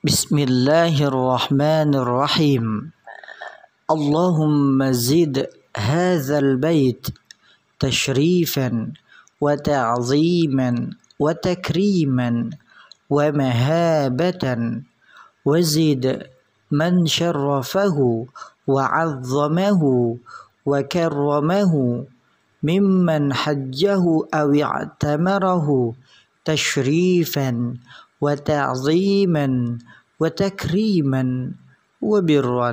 بسم الله الرحمن الرحيم. اللهم زد هذا البيت تشريفا وتعظيما وتكريما ومهابة وزد من شرفه وعظمه وكرمه ممن حجه أو اعتمره تشريفا وتعظيما وتكريما وبرا.